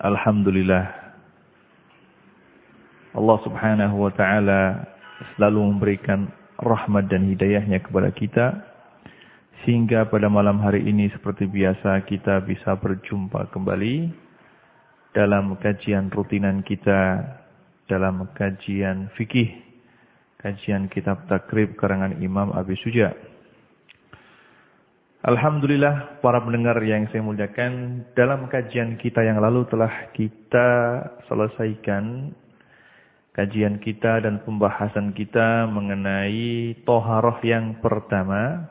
Alhamdulillah. Allah subhanahu wa ta'ala selalu memberikan rahmat dan hidayahnya kepada kita sehingga pada malam hari ini seperti biasa kita bisa berjumpa kembali dalam kajian rutinan kita dalam kajian fikih kajian kitab takrib karangan Imam Abi Suja Alhamdulillah para pendengar yang saya muliakan, dalam kajian kita yang lalu telah kita selesaikan kajian kita dan pembahasan kita mengenai toharoh yang pertama,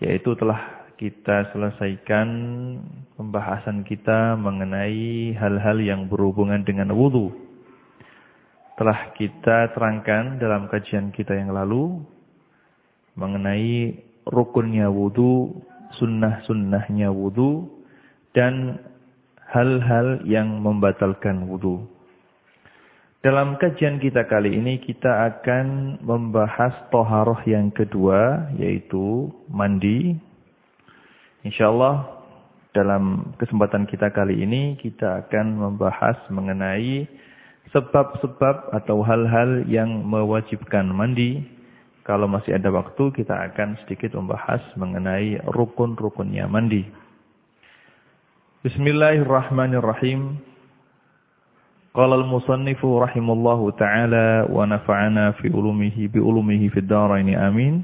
yaitu telah kita selesaikan pembahasan kita mengenai hal-hal yang berhubungan dengan wudhu. Telah kita terangkan dalam kajian kita yang lalu mengenai rukunnya wudhu, sunnah-sunnahnya wudhu, dan hal-hal yang membatalkan wudhu. Dalam kajian kita kali ini kita akan membahas toharoh yang kedua yaitu mandi. InsyaAllah dalam kesempatan kita kali ini kita akan membahas mengenai sebab-sebab atau hal-hal yang mewajibkan mandi kalau masih ada waktu kita akan sedikit membahas mengenai rukun-rukunnya mandi. Bismillahirrahmanirrahim. Qala al-musannifu rahimallahu ta'ala wa nafa'ana fi ulumihi bi ulumihi fid dharain amin.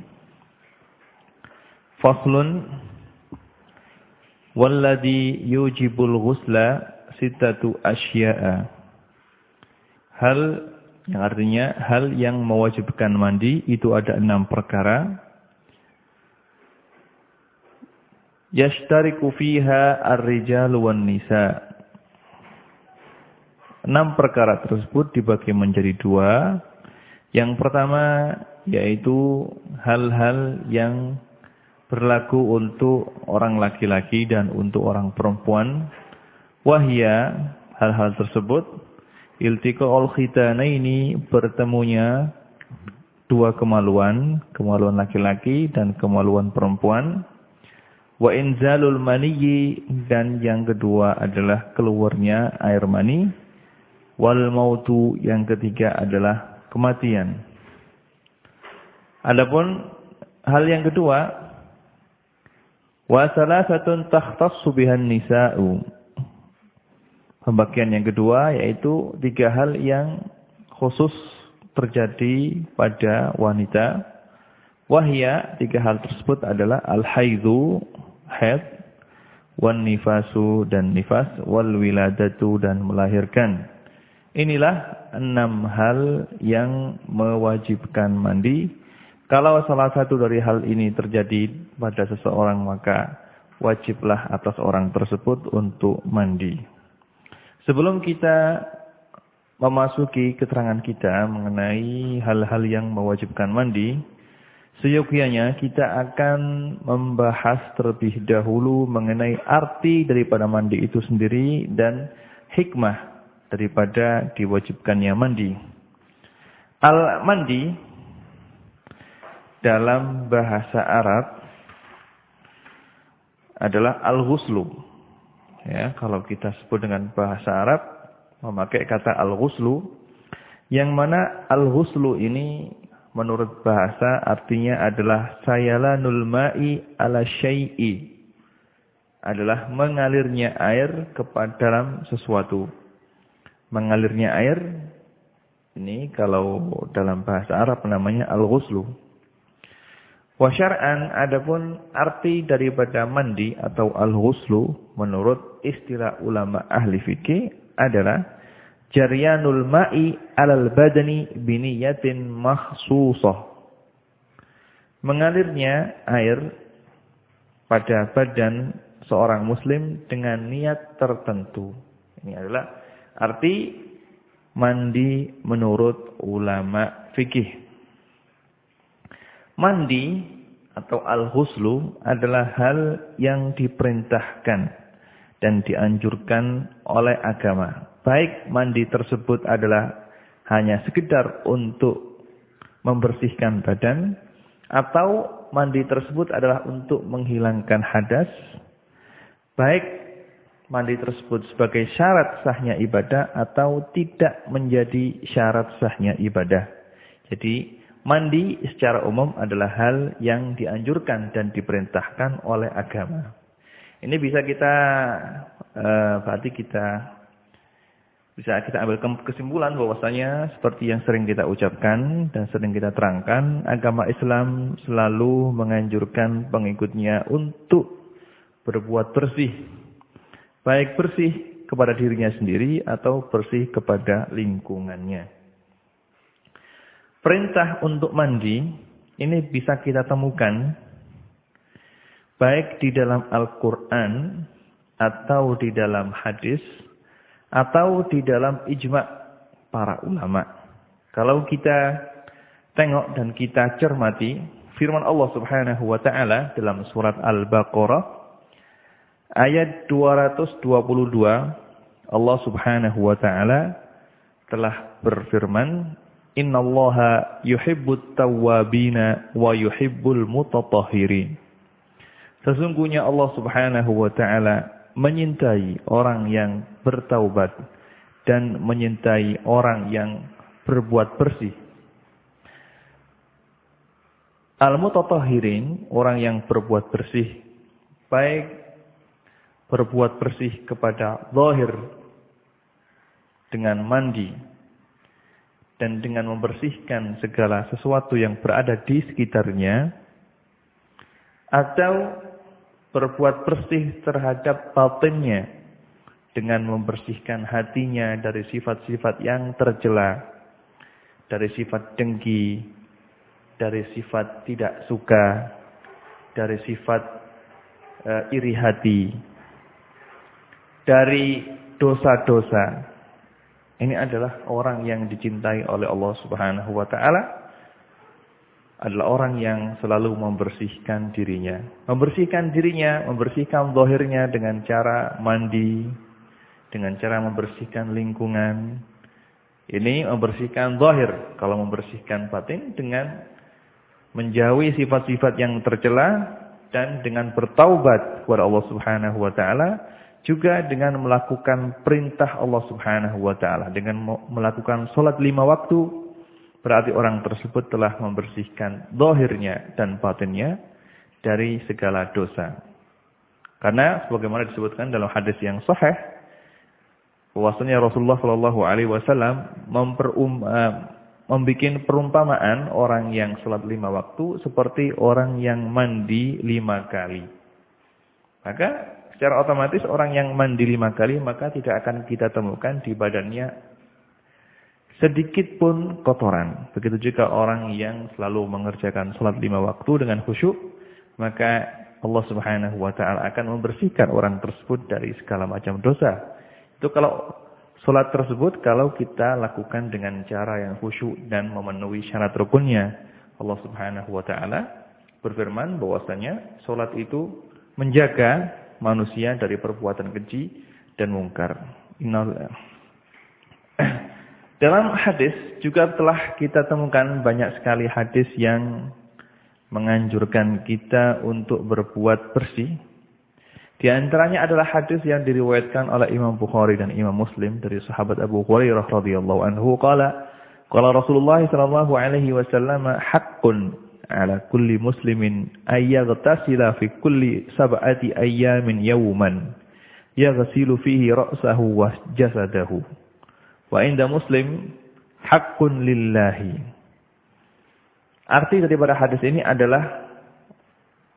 Faslun walladhi yujibul ghusla sittatu asya'a. Hal yang artinya hal yang mewajibkan mandi itu ada enam perkara. Yashtariku fiha ar-rijal nisa. Enam perkara tersebut dibagi menjadi dua. Yang pertama yaitu hal-hal yang berlaku untuk orang laki-laki dan untuk orang perempuan. Wahya hal-hal tersebut iltiqa'ul khitanaini bertemunya dua kemaluan, kemaluan laki-laki dan kemaluan perempuan. Wa inzalul maniyyi dan yang kedua adalah keluarnya air mani. Wal mautu yang ketiga adalah kematian. Adapun hal yang kedua wa salasatun takhtassu bihan nisa'u Pembagian yang kedua yaitu tiga hal yang khusus terjadi pada wanita. Wahya, tiga hal tersebut adalah al-haidhu, haid, wan nifasu dan nifas, wal wiladatu dan melahirkan. Inilah enam hal yang mewajibkan mandi. Kalau salah satu dari hal ini terjadi pada seseorang maka wajiblah atas orang tersebut untuk mandi. Sebelum kita memasuki keterangan kita mengenai hal-hal yang mewajibkan mandi, seyogyanya kita akan membahas terlebih dahulu mengenai arti daripada mandi itu sendiri dan hikmah daripada diwajibkannya mandi. Al-mandi dalam bahasa Arab adalah al-ghuslu. Ya, kalau kita sebut dengan bahasa Arab memakai kata al-ghuslu yang mana al-ghuslu ini menurut bahasa artinya adalah sayalanul ma'i ala syai'i adalah mengalirnya air kepada dalam sesuatu. Mengalirnya air ini kalau dalam bahasa Arab namanya al-ghuslu. Wasyar'an adapun arti daripada mandi atau al-ghuslu menurut istilah ulama ahli fikih adalah jaryanul ma'i alal badani biniyatin. Mengalirnya air pada badan seorang muslim dengan niat tertentu. Ini adalah arti mandi menurut ulama fikih. Mandi atau al-huslu adalah hal yang diperintahkan dan dianjurkan oleh agama. Baik mandi tersebut adalah hanya sekedar untuk membersihkan badan atau mandi tersebut adalah untuk menghilangkan hadas. Baik mandi tersebut sebagai syarat sahnya ibadah atau tidak menjadi syarat sahnya ibadah. Jadi Mandi secara umum adalah hal yang dianjurkan dan diperintahkan oleh agama. Ini bisa kita, uh, berarti kita bisa kita ambil kesimpulan bahwasanya seperti yang sering kita ucapkan dan sering kita terangkan, agama Islam selalu menganjurkan pengikutnya untuk berbuat bersih. Baik bersih kepada dirinya sendiri atau bersih kepada lingkungannya. Perintah untuk mandi ini bisa kita temukan baik di dalam Al-Quran atau di dalam hadis atau di dalam ijma' para ulama. Kalau kita tengok dan kita cermati firman Allah Subhanahu wa taala dalam surat Al-Baqarah ayat 222 Allah Subhanahu wa taala telah berfirman Innallaha yuhibbut tawwabina wa yuhibbul mutatahhirin. Sesungguhnya Allah Subhanahu wa taala menyintai orang yang bertaubat dan menyintai orang yang berbuat bersih. Al-mutatahhirin, orang yang berbuat bersih, baik berbuat bersih kepada zahir dengan mandi dan dengan membersihkan segala sesuatu yang berada di sekitarnya atau berbuat bersih terhadap batinnya dengan membersihkan hatinya dari sifat-sifat yang tercela dari sifat dengki dari sifat tidak suka dari sifat uh, iri hati dari dosa-dosa ini adalah orang yang dicintai oleh Allah Subhanahu wa taala. Adalah orang yang selalu membersihkan dirinya. Membersihkan dirinya, membersihkan zahirnya dengan cara mandi, dengan cara membersihkan lingkungan. Ini membersihkan zahir. Kalau membersihkan batin dengan menjauhi sifat-sifat yang tercela dan dengan bertaubat kepada Allah Subhanahu wa taala juga dengan melakukan perintah Allah Subhanahu wa taala dengan melakukan salat lima waktu berarti orang tersebut telah membersihkan zahirnya dan batinnya dari segala dosa. Karena sebagaimana disebutkan dalam hadis yang sahih bahwasanya Rasulullah Shallallahu alaihi wasallam memperum uh, membuat perumpamaan orang yang salat lima waktu seperti orang yang mandi lima kali. Maka secara otomatis orang yang mandi lima kali maka tidak akan kita temukan di badannya sedikit pun kotoran. Begitu juga orang yang selalu mengerjakan sholat lima waktu dengan khusyuk, maka Allah Subhanahu wa taala akan membersihkan orang tersebut dari segala macam dosa. Itu kalau sholat tersebut kalau kita lakukan dengan cara yang khusyuk dan memenuhi syarat rukunnya. Allah Subhanahu wa taala berfirman bahwasanya sholat itu menjaga manusia dari perbuatan keji dan mungkar. Dalam hadis juga telah kita temukan banyak sekali hadis yang menganjurkan kita untuk berbuat bersih. Di antaranya adalah hadis yang diriwayatkan oleh Imam Bukhari dan Imam Muslim dari sahabat Abu Hurairah radhiyallahu anhu qala qala Rasulullah sallallahu alaihi wasallam haqqun ala kulli muslimin ayyaghtasila fi kulli sab'ati ayyamin yawman yaghsilu fihi ra'sahu wa jasadahu. Wa inda muslim haqqun lillahi. Arti daripada hadis ini adalah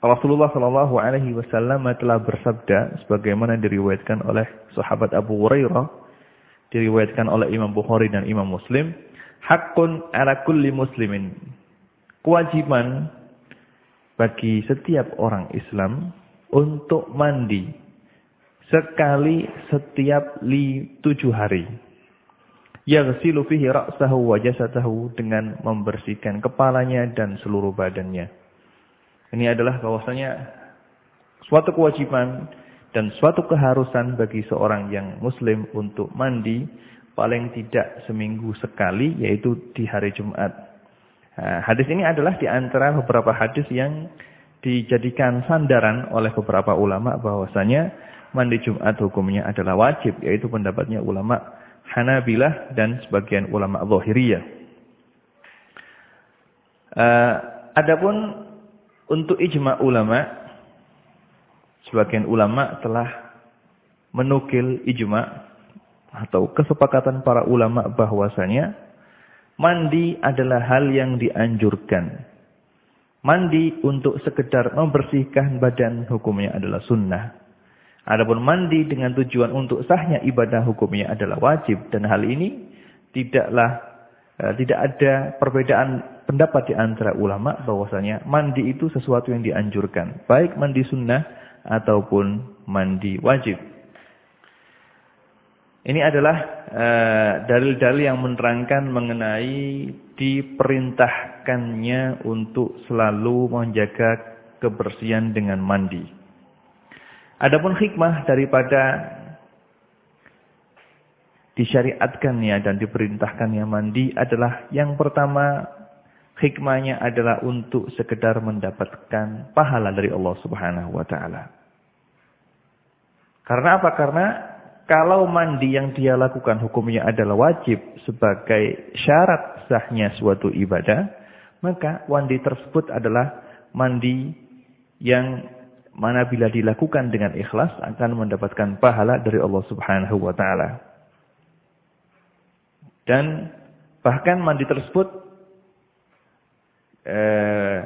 Rasulullah Shallallahu Alaihi Wasallam telah bersabda, sebagaimana diriwayatkan oleh sahabat Abu Hurairah, diriwayatkan oleh Imam Bukhari dan Imam Muslim, hakun ala kulli muslimin kewajiban bagi setiap orang Islam untuk mandi sekali setiap li tujuh hari. yaghsilu fihi ra'sahu wa jasadahu dengan membersihkan kepalanya dan seluruh badannya. Ini adalah bahwasanya suatu kewajiban dan suatu keharusan bagi seorang yang muslim untuk mandi paling tidak seminggu sekali yaitu di hari Jumat. Nah, hadis ini adalah di antara beberapa hadis yang dijadikan sandaran oleh beberapa ulama bahwasanya mandi Jumat hukumnya adalah wajib yaitu pendapatnya ulama Hanabilah dan sebagian ulama Zahiriyah. Uh, adapun untuk ijma ulama, sebagian ulama telah menukil ijma atau kesepakatan para ulama bahwasanya mandi adalah hal yang dianjurkan. Mandi untuk sekedar membersihkan badan hukumnya adalah sunnah. Adapun mandi dengan tujuan untuk sahnya ibadah hukumnya adalah wajib dan hal ini tidaklah uh, tidak ada perbedaan pendapat di antara ulama bahwasanya mandi itu sesuatu yang dianjurkan, baik mandi sunnah ataupun mandi wajib. Ini adalah eh, dalil-dalil uh, yang menerangkan mengenai diperintahkannya untuk selalu menjaga kebersihan dengan mandi. Adapun hikmah daripada disyariatkannya dan diperintahkannya mandi adalah yang pertama hikmahnya adalah untuk sekedar mendapatkan pahala dari Allah Subhanahu wa taala. Karena apa? Karena kalau mandi yang dia lakukan hukumnya adalah wajib sebagai syarat sahnya suatu ibadah, maka mandi tersebut adalah mandi yang mana bila dilakukan dengan ikhlas akan mendapatkan pahala dari Allah Subhanahu wa taala. Dan bahkan mandi tersebut eh,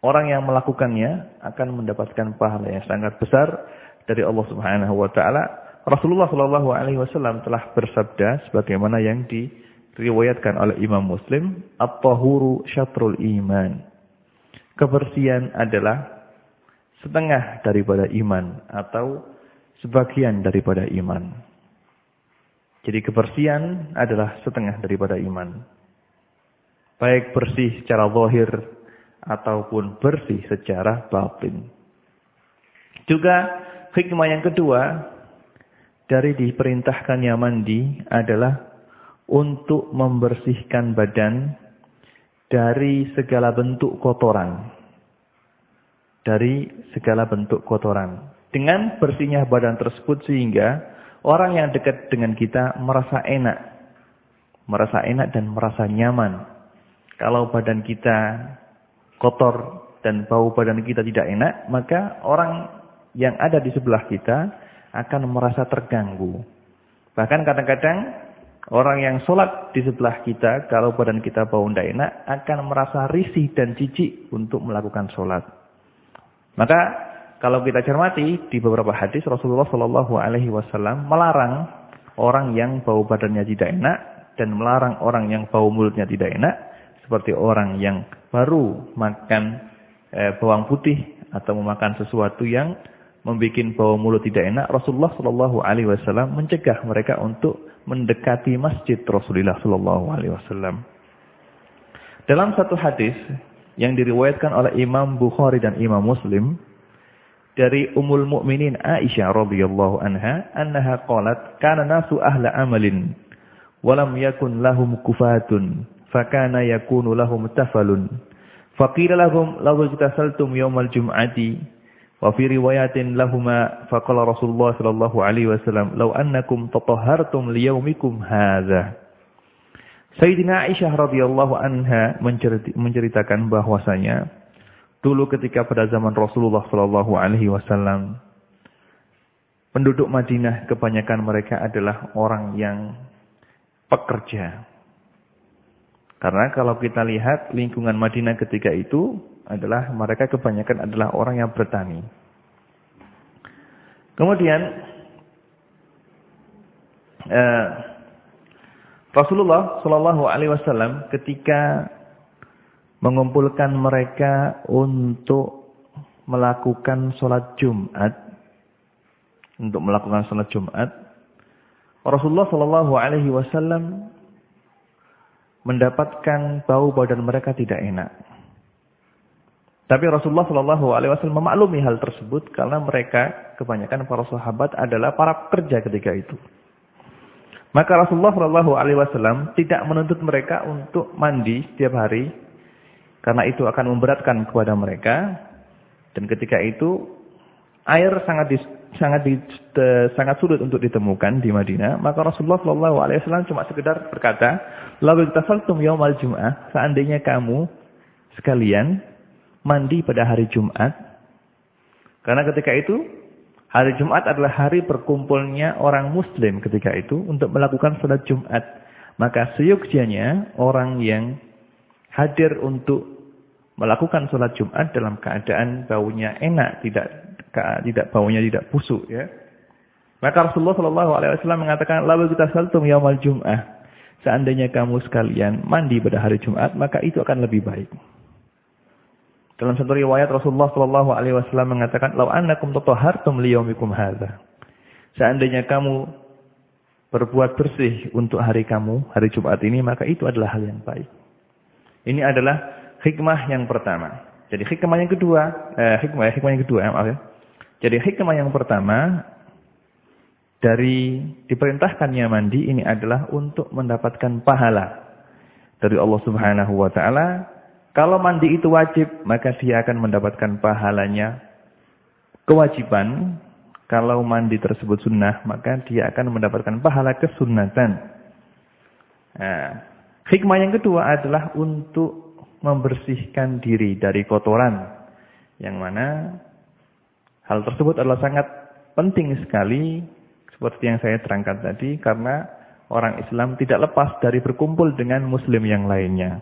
orang yang melakukannya akan mendapatkan pahala yang sangat besar dari Allah Subhanahu wa taala. Rasulullah Shallallahu alaihi wasallam telah bersabda sebagaimana yang diriwayatkan oleh Imam Muslim, "At-tahuru syatrul iman." Kebersihan adalah setengah daripada iman atau sebagian daripada iman. Jadi kebersihan adalah setengah daripada iman. Baik bersih secara zahir ataupun bersih secara batin. Juga hikmah yang kedua dari diperintahkannya mandi adalah untuk membersihkan badan dari segala bentuk kotoran dari segala bentuk kotoran. Dengan bersihnya badan tersebut sehingga orang yang dekat dengan kita merasa enak. Merasa enak dan merasa nyaman. Kalau badan kita kotor dan bau badan kita tidak enak, maka orang yang ada di sebelah kita akan merasa terganggu. Bahkan kadang-kadang orang yang sholat di sebelah kita, kalau badan kita bau tidak enak, akan merasa risih dan jijik untuk melakukan sholat. Maka kalau kita cermati di beberapa hadis Rasulullah Shallallahu Alaihi Wasallam melarang orang yang bau badannya tidak enak dan melarang orang yang bau mulutnya tidak enak seperti orang yang baru makan eh, bawang putih atau memakan sesuatu yang membuat bau mulut tidak enak. Rasulullah Shallallahu Alaihi Wasallam mencegah mereka untuk mendekati masjid Rasulullah Shallallahu Alaihi Wasallam. Dalam satu hadis yang diriwayatkan oleh Imam Bukhari dan Imam Muslim dari Ummul Mukminin Aisyah radhiyallahu anha annaha qalat kana nasu ahla amalin walam yakun lahum kufatun fakana yakunu lahum tafalun faqila lahum law tasaltum yawmal jum'ati wa fi riwayatin lahumā faqala Rasulullah sallallahu alaihi wasallam law annakum tatahhartum liyaumikum hadha Sayyidina Aisyah radhiyallahu anha menceritakan bahwasanya dulu ketika pada zaman Rasulullah sallallahu alaihi wasallam penduduk Madinah kebanyakan mereka adalah orang yang pekerja. Karena kalau kita lihat lingkungan Madinah ketika itu adalah mereka kebanyakan adalah orang yang bertani. Kemudian eh, Rasulullah Shallallahu Alaihi Wasallam ketika mengumpulkan mereka untuk melakukan sholat Jumat, untuk melakukan sholat Jumat, Rasulullah Shallallahu Alaihi Wasallam mendapatkan bau badan mereka tidak enak. Tapi Rasulullah Shallallahu Alaihi Wasallam memaklumi hal tersebut karena mereka kebanyakan para sahabat adalah para pekerja ketika itu. Maka Rasulullah Shallallahu Alaihi Wasallam tidak menuntut mereka untuk mandi setiap hari karena itu akan memberatkan kepada mereka. Dan ketika itu air sangat di, sangat di, sangat sulit untuk ditemukan di Madinah, maka Rasulullah Shallallahu alaihi wasallam cuma sekedar berkata, "Lalu tasaltum yaumal Jum'ah, seandainya kamu sekalian mandi pada hari Jumat." Karena ketika itu hari Jumat adalah hari berkumpulnya orang muslim ketika itu untuk melakukan salat Jumat. Maka seyogjianya orang yang hadir untuk melakukan sholat Jumat dalam keadaan baunya enak, tidak tidak baunya tidak busuk ya. Maka Rasulullah Shallallahu alaihi wasallam mengatakan, "Lalu kita saltum yaumal Jum'ah." Seandainya kamu sekalian mandi pada hari Jumat, maka itu akan lebih baik. Dalam satu riwayat Rasulullah Shallallahu alaihi wasallam mengatakan, "Lau annakum tatahhartum liyaumikum hadza." Seandainya kamu berbuat bersih untuk hari kamu, hari Jumat ini, maka itu adalah hal yang baik. Ini adalah hikmah yang pertama. Jadi hikmah yang kedua, eh, hikmah, ya, hikmah yang kedua, maaf ya. Jadi hikmah yang pertama dari diperintahkannya mandi ini adalah untuk mendapatkan pahala dari Allah Subhanahu wa taala. Kalau mandi itu wajib, maka dia akan mendapatkan pahalanya kewajiban. Kalau mandi tersebut sunnah, maka dia akan mendapatkan pahala kesunatan. Nah, hikmah yang kedua adalah untuk membersihkan diri dari kotoran. Yang mana hal tersebut adalah sangat penting sekali seperti yang saya terangkan tadi karena orang Islam tidak lepas dari berkumpul dengan muslim yang lainnya.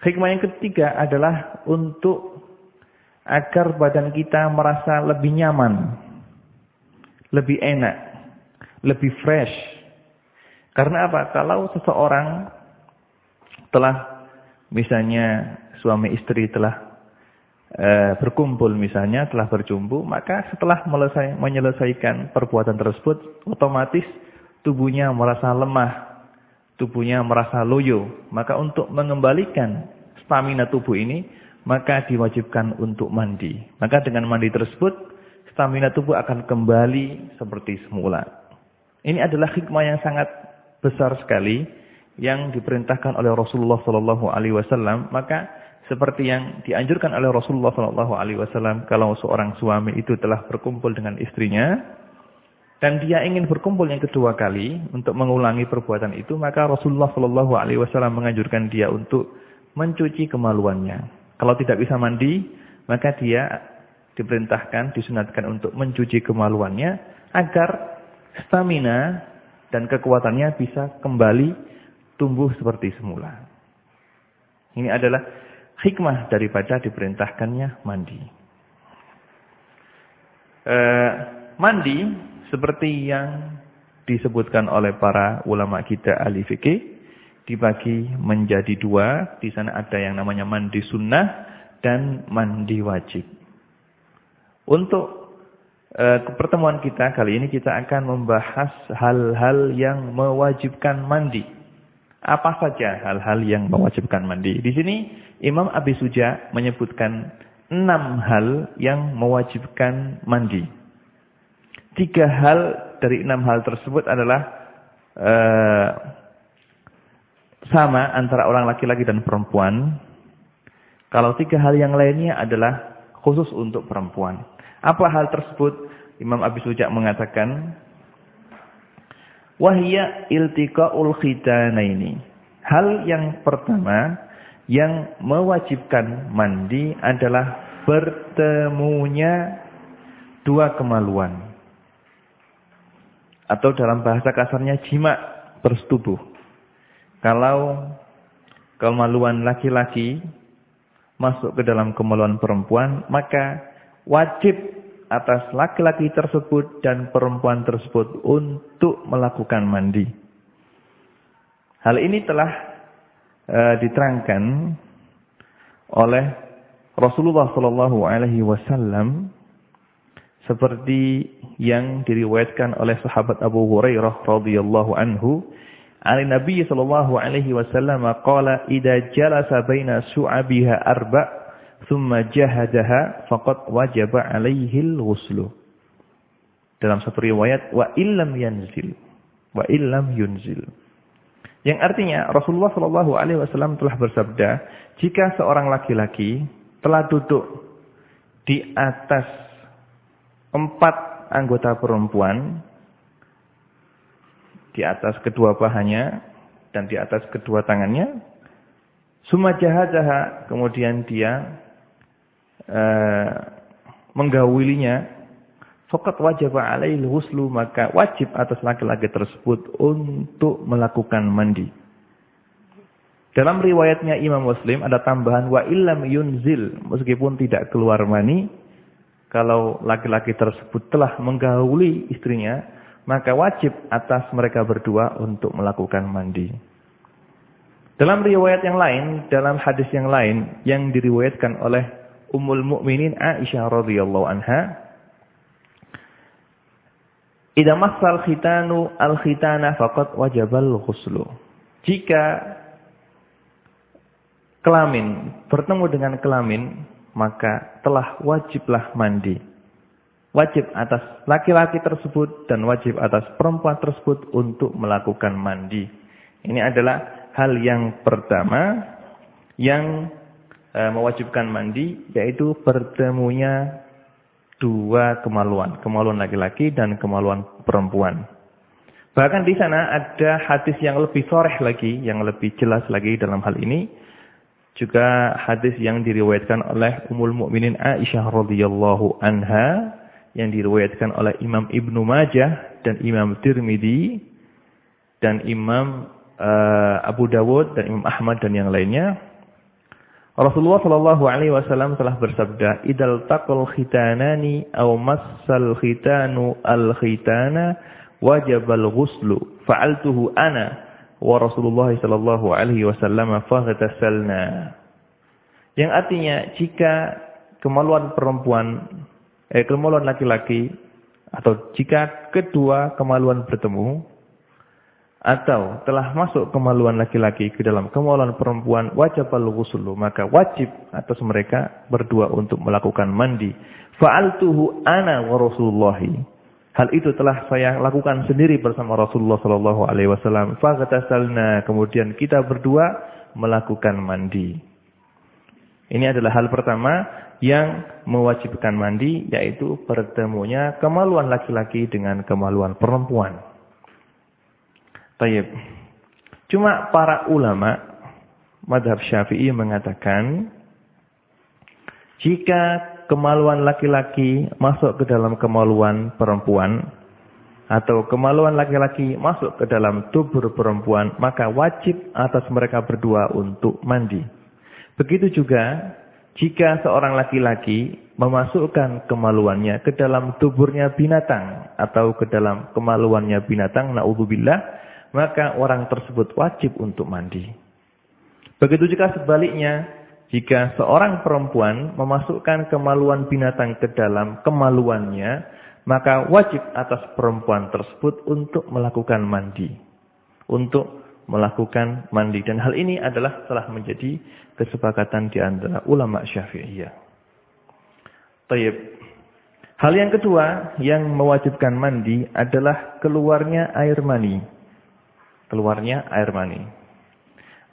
Hikmah yang ketiga adalah untuk agar badan kita merasa lebih nyaman, lebih enak, lebih fresh. Karena apa? Kalau seseorang telah misalnya suami istri telah e, berkumpul misalnya, telah berjumpa, maka setelah menyelesaikan perbuatan tersebut, otomatis tubuhnya merasa lemah, tubuhnya merasa loyo. Maka untuk mengembalikan stamina tubuh ini, maka diwajibkan untuk mandi. Maka dengan mandi tersebut, stamina tubuh akan kembali seperti semula. Ini adalah hikmah yang sangat besar sekali yang diperintahkan oleh Rasulullah Sallallahu Alaihi Wasallam, maka seperti yang dianjurkan oleh Rasulullah Sallallahu Alaihi Wasallam, kalau seorang suami itu telah berkumpul dengan istrinya dan dia ingin berkumpul yang kedua kali untuk mengulangi perbuatan itu, maka Rasulullah Sallallahu Alaihi Wasallam menganjurkan dia untuk mencuci kemaluannya. Kalau tidak bisa mandi, maka dia diperintahkan, disunatkan untuk mencuci kemaluannya agar stamina dan kekuatannya bisa kembali tumbuh seperti semula. Ini adalah hikmah daripada diperintahkannya mandi. E, mandi seperti yang disebutkan oleh para ulama kita ahli fikih dibagi menjadi dua. Di sana ada yang namanya mandi sunnah dan mandi wajib. Untuk e, pertemuan kita kali ini kita akan membahas hal-hal yang mewajibkan mandi. Apa saja hal-hal yang mewajibkan mandi? Di sini Imam Abi Suja menyebutkan enam hal yang mewajibkan mandi. Tiga hal dari enam hal tersebut adalah uh, sama antara orang laki-laki dan perempuan. Kalau tiga hal yang lainnya adalah khusus untuk perempuan. Apa hal tersebut? Imam Abi Suja mengatakan Wahia iltiqaul khitanaini. Hal yang pertama yang mewajibkan mandi adalah bertemunya dua kemaluan. Atau dalam bahasa kasarnya jima bersetubuh. Kalau kemaluan laki-laki masuk ke dalam kemaluan perempuan, maka wajib atas laki-laki tersebut dan perempuan tersebut untuk melakukan mandi. Hal ini telah e, diterangkan oleh Rasulullah Shallallahu Alaihi Wasallam seperti yang diriwayatkan oleh sahabat Abu Hurairah radhiyallahu anhu Ali Nabi sallallahu alaihi wasallam qala idza jalasa baina su'abiha arba' thumma jahadaha faqad wajaba alaihi al-ghuslu dalam satu riwayat wa illam yanzil wa illam yunzil. Yang artinya Rasulullah sallallahu alaihi wasallam telah bersabda jika seorang laki-laki telah duduk di atas empat anggota perempuan di atas kedua pahanya dan di atas kedua tangannya. Suma jaha kemudian dia uh, menggaulinya. Fakat wajib alaih huslu maka wajib atas laki-laki tersebut untuk melakukan mandi. Dalam riwayatnya Imam Muslim ada tambahan wa illam yunzil meskipun tidak keluar mani kalau laki-laki tersebut telah menggauli istrinya maka wajib atas mereka berdua untuk melakukan mandi. Dalam riwayat yang lain, dalam hadis yang lain yang diriwayatkan oleh Ummul Mukminin Aisyah radhiyallahu anha, "Idza massal khitanu al-khitana faqad wajabal ghuslu." Jika kelamin bertemu dengan kelamin, maka telah wajiblah mandi wajib atas laki-laki tersebut dan wajib atas perempuan tersebut untuk melakukan mandi. Ini adalah hal yang pertama yang e, mewajibkan mandi yaitu bertemunya dua kemaluan, kemaluan laki-laki dan kemaluan perempuan. Bahkan di sana ada hadis yang lebih soreh lagi, yang lebih jelas lagi dalam hal ini. Juga hadis yang diriwayatkan oleh Ummul Mukminin Aisyah radhiyallahu anha yang diriwayatkan oleh Imam Ibnu Majah dan Imam Tirmidzi dan Imam uh, Abu Dawud dan Imam Ahmad dan yang lainnya. Rasulullah Shallallahu alaihi wasallam telah bersabda, "Idal taqal khitanani aw massal khitanu al-khitana wajibal ghuslu." Fa'altuhu ana wa Rasulullah sallallahu alaihi wasallam faghtasalna. Yang artinya jika kemaluan perempuan eh, kemaluan laki-laki atau jika kedua kemaluan bertemu atau telah masuk kemaluan laki-laki ke dalam kemaluan perempuan wajib al-ghuslu maka wajib atas mereka berdua untuk melakukan mandi fa'altuhu ana wa rasulullahi hal itu telah saya lakukan sendiri bersama Rasulullah sallallahu alaihi wasallam faghtasalna kemudian kita berdua melakukan mandi ini adalah hal pertama yang mewajibkan mandi yaitu pertemunya kemaluan laki-laki dengan kemaluan perempuan. Tayyib. Cuma para ulama madhab syafi'i mengatakan jika kemaluan laki-laki masuk ke dalam kemaluan perempuan atau kemaluan laki-laki masuk ke dalam tubuh perempuan maka wajib atas mereka berdua untuk mandi. Begitu juga jika seorang laki-laki memasukkan kemaluannya ke dalam tuburnya binatang atau ke dalam kemaluannya binatang, naudzubillah, maka orang tersebut wajib untuk mandi. Begitu juga sebaliknya, jika seorang perempuan memasukkan kemaluan binatang ke dalam kemaluannya, maka wajib atas perempuan tersebut untuk melakukan mandi. Untuk melakukan mandi. Dan hal ini adalah telah menjadi kesepakatan di antara ulama syafi'iyah. Tayyib. Hal yang kedua yang mewajibkan mandi adalah keluarnya air mani. Keluarnya air mani.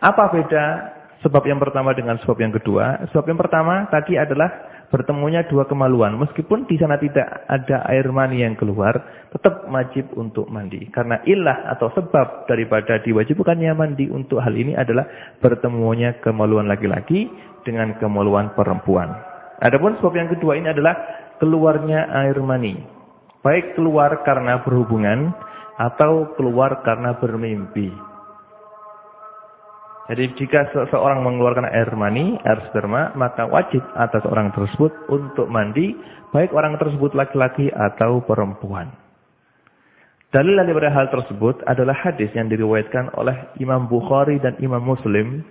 Apa beda sebab yang pertama dengan sebab yang kedua? Sebab yang pertama tadi adalah bertemunya dua kemaluan. Meskipun di sana tidak ada air mani yang keluar, tetap wajib untuk mandi. Karena ilah atau sebab daripada diwajibkannya mandi untuk hal ini adalah bertemunya kemaluan laki-laki dengan kemaluan perempuan. Adapun sebab yang kedua ini adalah keluarnya air mani. Baik keluar karena berhubungan atau keluar karena bermimpi. Jadi jika seseorang mengeluarkan air mani, air sperma, maka wajib atas orang tersebut untuk mandi, baik orang tersebut laki-laki atau perempuan. Dalil daripada hal tersebut adalah hadis yang diriwayatkan oleh Imam Bukhari dan Imam Muslim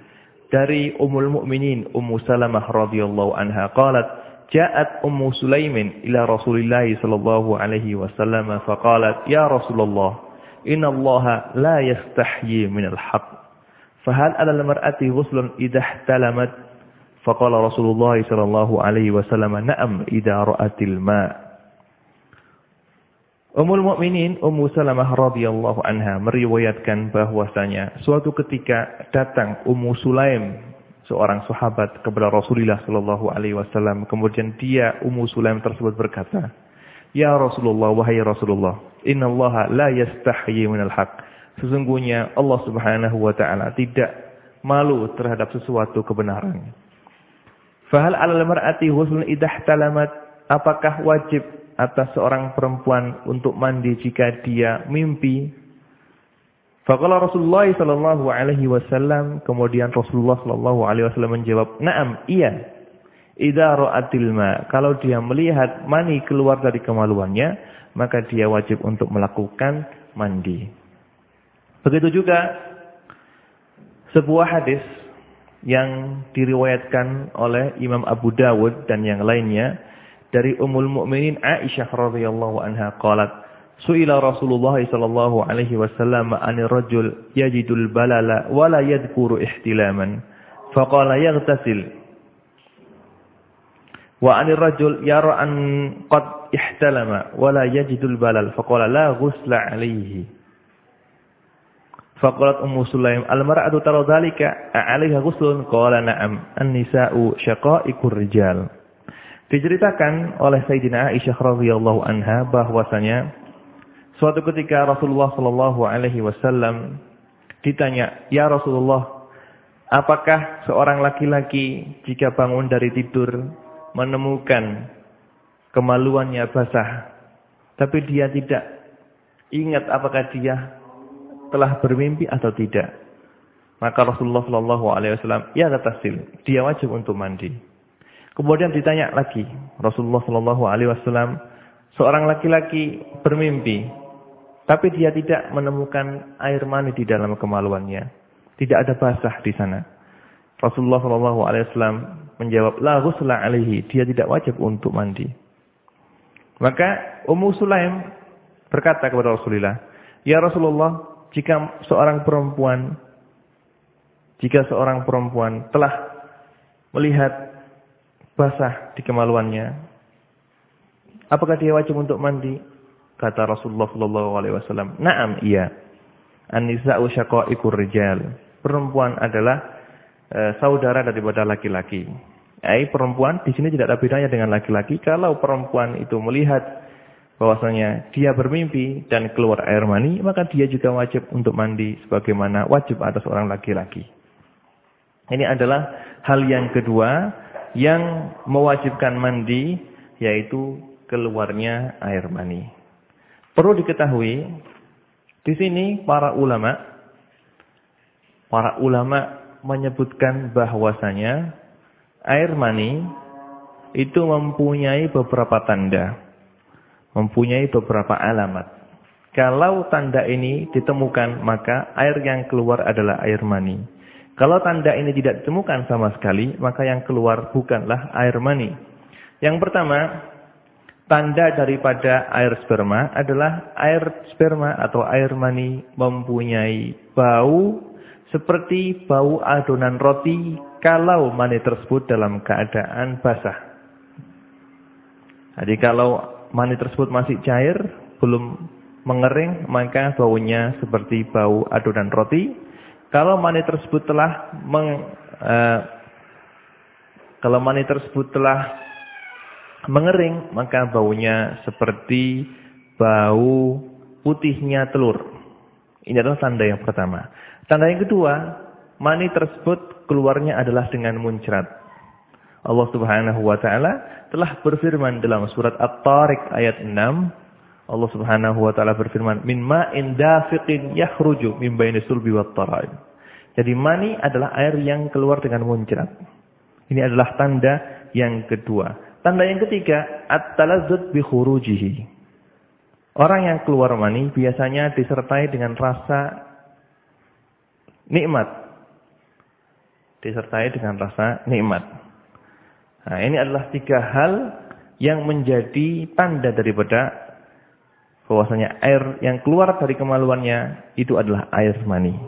dari Ummul Mukminin Ummu Salamah radhiyallahu anha qalat ja'at Ummu Sulaimin ila Rasulillah sallallahu alaihi wasallam faqalat ya Rasulullah inna Allah la yastahyi min al-haq fahal 'ala al-mar'ati ghuslun idha ihtalamat? Faqala Rasulullah sallallahu alaihi wasallam na'am idha ra'atil ma' Ummul Mukminin Ummu Salamah radhiyallahu anha meriwayatkan bahwasanya suatu ketika datang Ummu Sulaim seorang sahabat kepada Rasulullah sallallahu alaihi wasallam. Kemudian dia Ummu Sulaim tersebut berkata Ya Rasulullah wahai Rasulullah innallaha la yastahyi minal haq sesungguhnya Allah Subhanahu wa taala tidak malu terhadap sesuatu kebenaran Fahal 'alal mar'ati huslun idah talamat apakah wajib atas seorang perempuan untuk mandi jika dia mimpi. Faqala Rasulullah sallallahu alaihi wasallam, kemudian Rasulullah sallallahu alaihi wasallam menjawab, "Na'am, iya." Idza ra'atil ma, kalau dia melihat mani keluar dari kemaluannya, maka dia wajib untuk melakukan mandi. Begitu juga sebuah hadis yang diriwayatkan oleh Imam Abu Dawud dan yang lainnya dari Ummul Mukminin Aisyah radhiyallahu anha qalat Su'ila Rasulullah sallallahu alaihi wasallam 'anil rajul yajidul balala wa la yadhkuru ihtilaman faqala yaghtasil wa 'anil rajul yara an qad ihtalama wa la yajidul balal faqala la ghusla 'alayhi Faqalat Ummu Sulaim al-mar'atu tara dhalika? 'alayha ghuslun qala na'am an-nisa'u syaqa'iqur rijal. Diceritakan oleh Sayyidina Aisyah radhiyallahu anha bahwasanya suatu ketika Rasulullah sallallahu alaihi wasallam ditanya, "Ya Rasulullah, apakah seorang laki-laki jika bangun dari tidur menemukan kemaluannya basah, tapi dia tidak ingat apakah dia telah bermimpi atau tidak?" Maka Rasulullah sallallahu alaihi wasallam, "Ya tasil, dia wajib untuk mandi." Kemudian ditanya lagi Rasulullah Shallallahu Alaihi Wasallam, seorang laki-laki bermimpi, tapi dia tidak menemukan air mani di dalam kemaluannya, tidak ada basah di sana. Rasulullah Shallallahu Alaihi Wasallam menjawab, la ghusla alaihi, dia tidak wajib untuk mandi. Maka Ummu Sulaim berkata kepada Rasulullah, Ya Rasulullah, jika seorang perempuan jika seorang perempuan telah melihat basah di kemaluannya. Apakah dia wajib untuk mandi? Kata Rasulullah sallallahu alaihi wasallam, "Na'am, iya." An-nisa'u syaqa'iqur rijal. Perempuan adalah e, saudara daripada laki-laki. Ai perempuan di sini tidak ada bedanya dengan laki-laki. Kalau perempuan itu melihat bahwasanya dia bermimpi dan keluar air mani, maka dia juga wajib untuk mandi sebagaimana wajib atas orang laki-laki. Ini adalah hal yang kedua yang mewajibkan mandi yaitu keluarnya air mani. Perlu diketahui di sini para ulama para ulama menyebutkan bahwasanya air mani itu mempunyai beberapa tanda, mempunyai beberapa alamat. Kalau tanda ini ditemukan, maka air yang keluar adalah air mani. Kalau tanda ini tidak ditemukan sama sekali, maka yang keluar bukanlah air mani. Yang pertama, tanda daripada air sperma adalah air sperma atau air mani mempunyai bau seperti bau adonan roti kalau mani tersebut dalam keadaan basah. Jadi kalau mani tersebut masih cair, belum mengering, maka baunya seperti bau adonan roti. Kalau mani tersebut telah meng, uh, kalau mani tersebut telah mengering, maka baunya seperti bau putihnya telur. Ini adalah tanda yang pertama. Tanda yang kedua, mani tersebut keluarnya adalah dengan muncrat. Allah Subhanahu wa taala telah berfirman dalam surat At-Tariq ayat 6 Allah Subhanahu wa taala berfirman, "Min ma'in dafiqin yakhruju min baini sulbi wat tara'ib." Jadi mani adalah air yang keluar dengan muncrat. Ini adalah tanda yang kedua. Tanda yang ketiga, at-talazzuz bi khurujihi. Orang yang keluar mani biasanya disertai dengan rasa nikmat. Disertai dengan rasa nikmat. Nah, ini adalah tiga hal yang menjadi tanda daripada bahwasanya air yang keluar dari kemaluannya itu adalah air mani.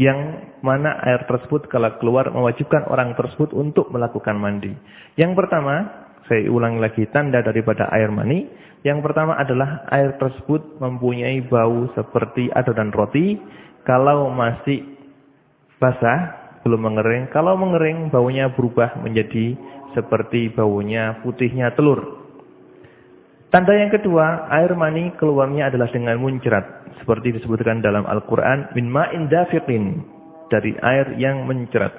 Yang mana air tersebut kalau keluar mewajibkan orang tersebut untuk melakukan mandi. Yang pertama, saya ulangi lagi tanda daripada air mani. Yang pertama adalah air tersebut mempunyai bau seperti adonan roti. Kalau masih basah, belum mengering. Kalau mengering, baunya berubah menjadi seperti baunya putihnya telur. Tanda yang kedua, air mani keluarnya adalah dengan muncrat. Seperti disebutkan dalam Al-Quran, min ma'in dafiqin. Dari air yang mencerat.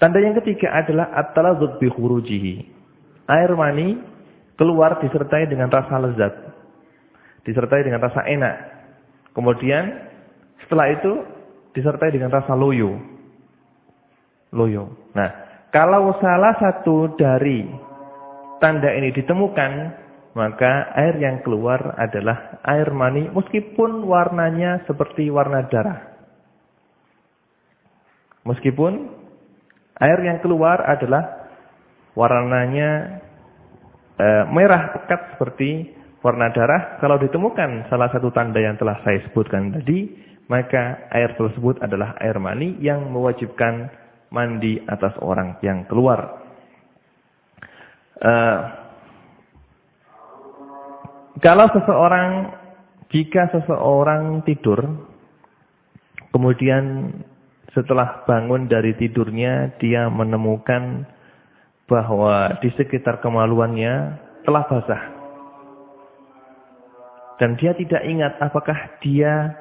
Tanda yang ketiga adalah at-taladzud bi khurujihi. Air mani keluar disertai dengan rasa lezat. Disertai dengan rasa enak. Kemudian setelah itu disertai dengan rasa loyo. Loyo. Nah, kalau salah satu dari tanda ini ditemukan, maka air yang keluar adalah air mani meskipun warnanya seperti warna darah. Meskipun air yang keluar adalah warnanya e, merah pekat seperti warna darah, kalau ditemukan salah satu tanda yang telah saya sebutkan tadi, maka air tersebut adalah air mani yang mewajibkan mandi atas orang yang keluar. Uh, kalau seseorang, jika seseorang tidur, kemudian setelah bangun dari tidurnya, dia menemukan bahwa di sekitar kemaluannya telah basah. Dan dia tidak ingat apakah dia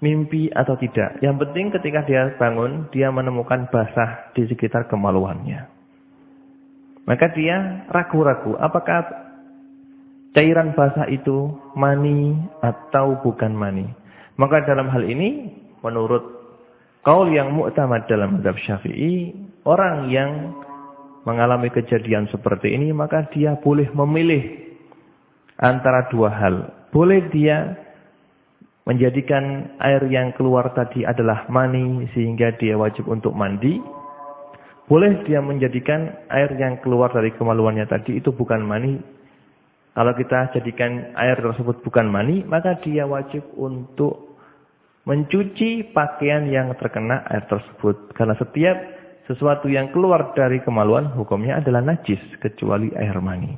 mimpi atau tidak. Yang penting ketika dia bangun, dia menemukan basah di sekitar kemaluannya. Maka dia ragu-ragu apakah cairan basah itu mani atau bukan mani. Maka dalam hal ini, menurut kaul yang mu'tamad dalam madhab syafi'i, orang yang mengalami kejadian seperti ini, maka dia boleh memilih antara dua hal. Boleh dia menjadikan air yang keluar tadi adalah mani sehingga dia wajib untuk mandi. Boleh dia menjadikan air yang keluar dari kemaluannya tadi itu bukan mani. Kalau kita jadikan air tersebut bukan mani, maka dia wajib untuk mencuci pakaian yang terkena air tersebut. Karena setiap sesuatu yang keluar dari kemaluan hukumnya adalah najis kecuali air mani.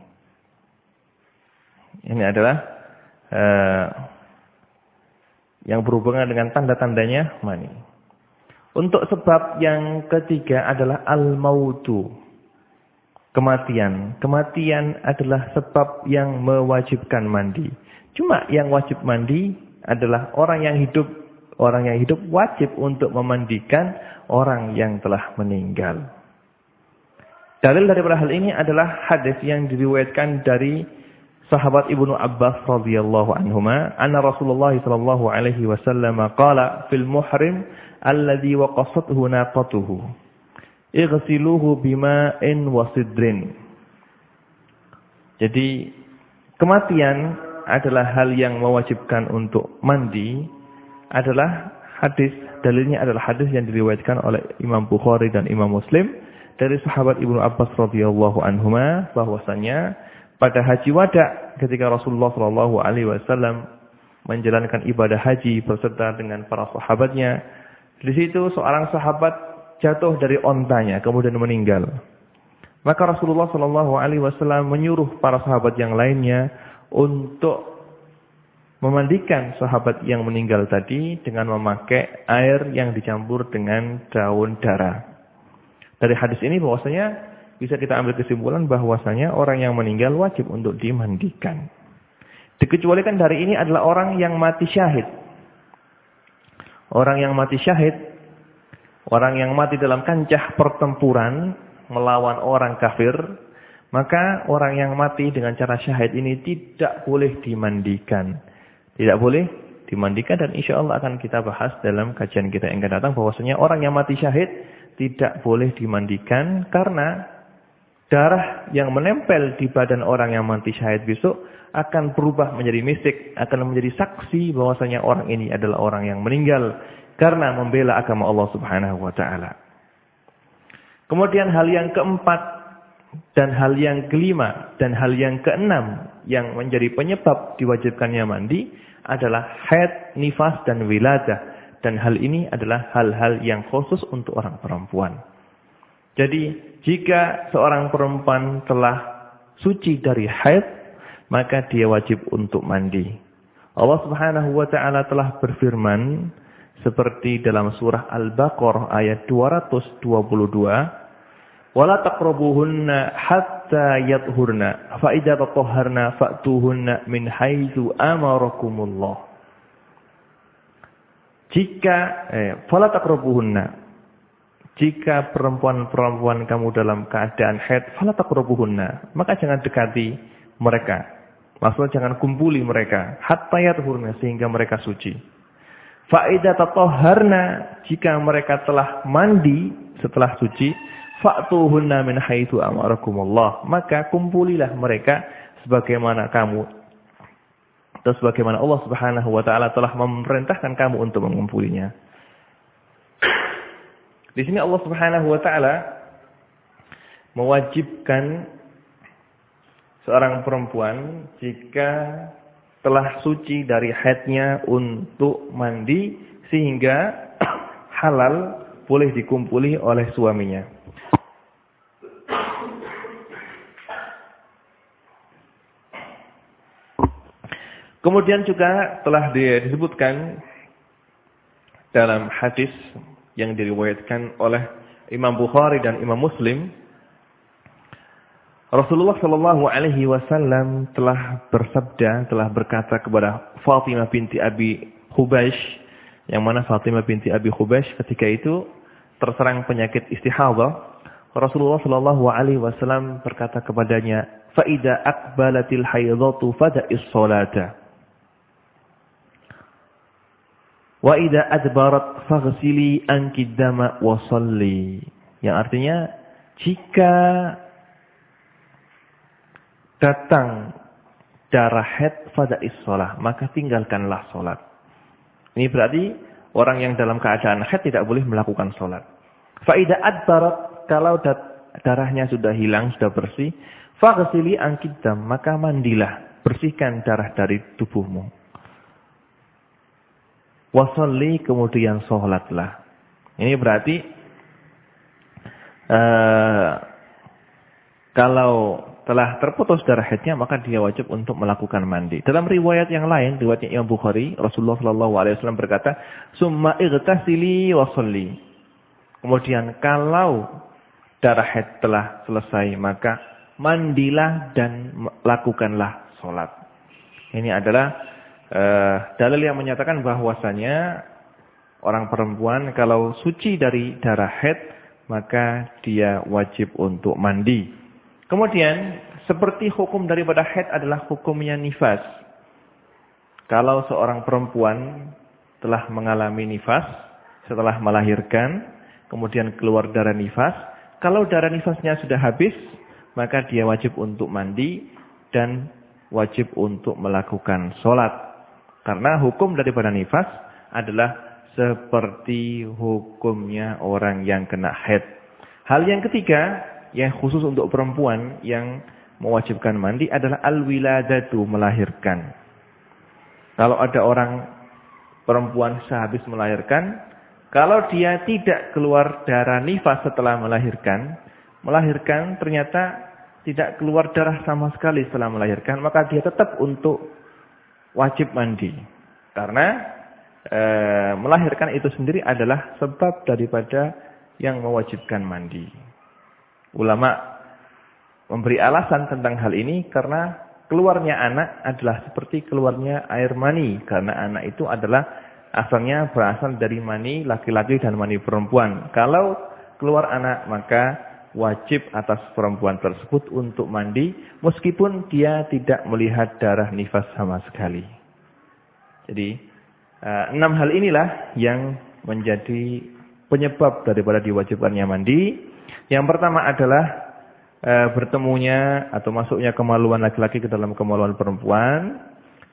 Ini adalah uh, yang berhubungan dengan tanda-tandanya mani. Untuk sebab yang ketiga adalah al-mautu. Kematian. Kematian adalah sebab yang mewajibkan mandi. Cuma yang wajib mandi adalah orang yang hidup. Orang yang hidup wajib untuk memandikan orang yang telah meninggal. Dalil dari hal ini adalah hadis yang diriwayatkan dari sahabat Ibnu Abbas radhiyallahu anhuma anna Rasulullah sallallahu alaihi wasallam qala fil muhrim alladhi waqasathu naqatuhu ighsiluhu bima'in wasidrin jadi kematian adalah hal yang mewajibkan untuk mandi adalah hadis dalilnya adalah hadis yang diriwayatkan oleh Imam Bukhari dan Imam Muslim dari sahabat Ibnu Abbas radhiyallahu anhuma bahwasanya pada haji wada ketika Rasulullah Shallallahu Alaihi Wasallam menjalankan ibadah haji beserta dengan para sahabatnya. Di situ seorang sahabat jatuh dari ontanya kemudian meninggal. Maka Rasulullah Shallallahu Alaihi Wasallam menyuruh para sahabat yang lainnya untuk memandikan sahabat yang meninggal tadi dengan memakai air yang dicampur dengan daun darah. Dari hadis ini bahwasanya bisa kita ambil kesimpulan bahwasanya orang yang meninggal wajib untuk dimandikan. Dikecualikan dari ini adalah orang yang mati syahid. Orang yang mati syahid, orang yang mati dalam kancah pertempuran melawan orang kafir, maka orang yang mati dengan cara syahid ini tidak boleh dimandikan. Tidak boleh dimandikan dan insya Allah akan kita bahas dalam kajian kita yang akan datang bahwasanya orang yang mati syahid tidak boleh dimandikan karena darah yang menempel di badan orang yang mati syahid besok akan berubah menjadi mistik, akan menjadi saksi bahwasanya orang ini adalah orang yang meninggal karena membela agama Allah Subhanahu wa taala. Kemudian hal yang keempat dan hal yang kelima dan hal yang keenam yang menjadi penyebab diwajibkannya mandi adalah haid, nifas dan wiladah. Dan hal ini adalah hal-hal yang khusus untuk orang perempuan. Jadi jika seorang perempuan telah suci dari haid, maka dia wajib untuk mandi. Allah Subhanahu wa taala telah berfirman seperti dalam surah Al-Baqarah ayat 222, "Wala taqrabuhunna hatta yadhurna, fa idza tatahharna fa'tuhunna min haitsu amarakumullah." Jika eh fala taqrabuhunna jika perempuan-perempuan kamu dalam keadaan haid, fala taqrabuhunna, maka jangan dekati mereka. Maksudnya jangan kumpuli mereka hatta yathurna sehingga mereka suci. Fa idza tatahharna, jika mereka telah mandi setelah suci, fa'tuhunna min haitsu amarakumullah, maka kumpulilah mereka sebagaimana kamu atau sebagaimana Allah Subhanahu wa taala telah memerintahkan kamu untuk mengumpulinya. Di sini Allah Subhanahu wa taala mewajibkan seorang perempuan jika telah suci dari haidnya untuk mandi sehingga halal boleh dikumpuli oleh suaminya. Kemudian juga telah disebutkan dalam hadis yang diriwayatkan oleh Imam Bukhari dan Imam Muslim Rasulullah Shallallahu Alaihi Wasallam telah bersabda, telah berkata kepada Fatimah binti Abi Hubaysh, yang mana Fatimah binti Abi Hubaysh ketika itu terserang penyakit istihadah. Rasulullah Shallallahu Alaihi Wasallam berkata kepadanya, "Faida akbalatil haydatu fada'is salata." Wa idza adbarat faghsili anki dama wa. Yang artinya jika datang darah haid pada shalah, maka tinggalkanlah salat. Ini berarti orang yang dalam keadaan haid tidak boleh melakukan salat. Fa idza adbarat kalau darahnya sudah hilang, sudah bersih, faghsili anki dam, maka mandilah, bersihkan darah dari tubuhmu. Wasalli kemudian sholatlah. Ini berarti uh, kalau telah terputus darah haidnya maka dia wajib untuk melakukan mandi. Dalam riwayat yang lain, riwayatnya Imam Bukhari, Rasulullah Shallallahu Alaihi Wasallam berkata, "Summa irtasili wasalli." Kemudian kalau darah haid telah selesai maka mandilah dan lakukanlah sholat. Ini adalah uh, dalil yang menyatakan bahwasanya orang perempuan kalau suci dari darah haid maka dia wajib untuk mandi. Kemudian seperti hukum daripada haid adalah hukumnya nifas. Kalau seorang perempuan telah mengalami nifas setelah melahirkan, kemudian keluar darah nifas, kalau darah nifasnya sudah habis, maka dia wajib untuk mandi dan wajib untuk melakukan sholat. Karena hukum daripada nifas adalah seperti hukumnya orang yang kena haid. Hal yang ketiga, yang khusus untuk perempuan yang mewajibkan mandi adalah al-wiladatu, melahirkan. Kalau ada orang perempuan sehabis melahirkan, kalau dia tidak keluar darah nifas setelah melahirkan, melahirkan ternyata tidak keluar darah sama sekali setelah melahirkan, maka dia tetap untuk wajib mandi. Karena e, melahirkan itu sendiri adalah sebab daripada yang mewajibkan mandi. Ulama memberi alasan tentang hal ini karena keluarnya anak adalah seperti keluarnya air mani. Karena anak itu adalah asalnya berasal dari mani laki-laki dan mani perempuan. Kalau keluar anak maka wajib atas perempuan tersebut untuk mandi meskipun dia tidak melihat darah nifas sama sekali. Jadi eh, enam hal inilah yang menjadi penyebab daripada diwajibkannya mandi. Yang pertama adalah e, bertemunya atau masuknya kemaluan laki-laki ke dalam kemaluan perempuan.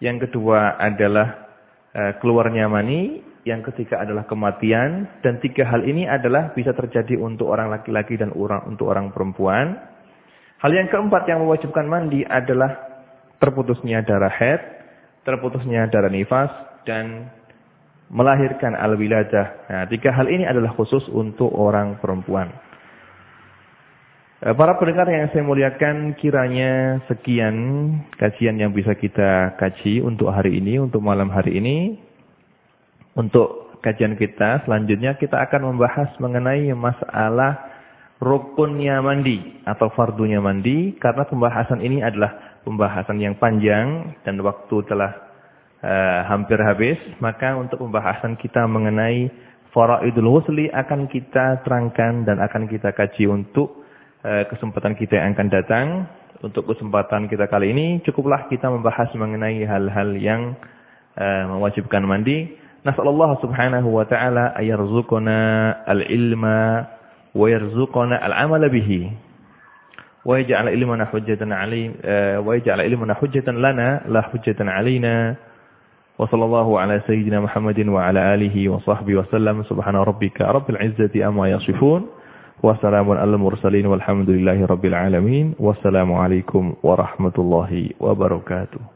Yang kedua adalah e, keluarnya mani. Yang ketiga adalah kematian, dan tiga hal ini adalah bisa terjadi untuk orang laki-laki dan orang untuk orang perempuan. Hal yang keempat yang mewajibkan mandi adalah terputusnya darah head, terputusnya darah nifas, dan melahirkan al-wiladah. Nah, tiga hal ini adalah khusus untuk orang perempuan. Eh, para pendengar yang saya muliakan, kiranya sekian kajian yang bisa kita kaji untuk hari ini, untuk malam hari ini. Untuk kajian kita, selanjutnya kita akan membahas mengenai masalah rukunnya mandi atau fardunya mandi. Karena pembahasan ini adalah pembahasan yang panjang dan waktu telah uh, hampir habis. Maka untuk pembahasan kita mengenai faraidul husli akan kita terangkan dan akan kita kaji untuk Eh, kesempatan kita yang akan datang. Untuk kesempatan kita kali ini cukuplah kita membahas mengenai hal-hal yang uh, mewajibkan mandi. نسأل الله سبحانه وتعالى أن يرزقنا العلم ويرزقنا العمل به. ويجعل علمنا حجة علي آه، ويجعل علمنا حجة لنا لا حجة علينا. وصلى الله على سيدنا محمد وعلى آله وصحبه وسلم. سبحان ربك رب العزة أما يصفون. وسلام على المرسلين والحمد لله رب العالمين. والسلام عليكم ورحمة الله وبركاته.